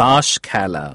তাস খেলা।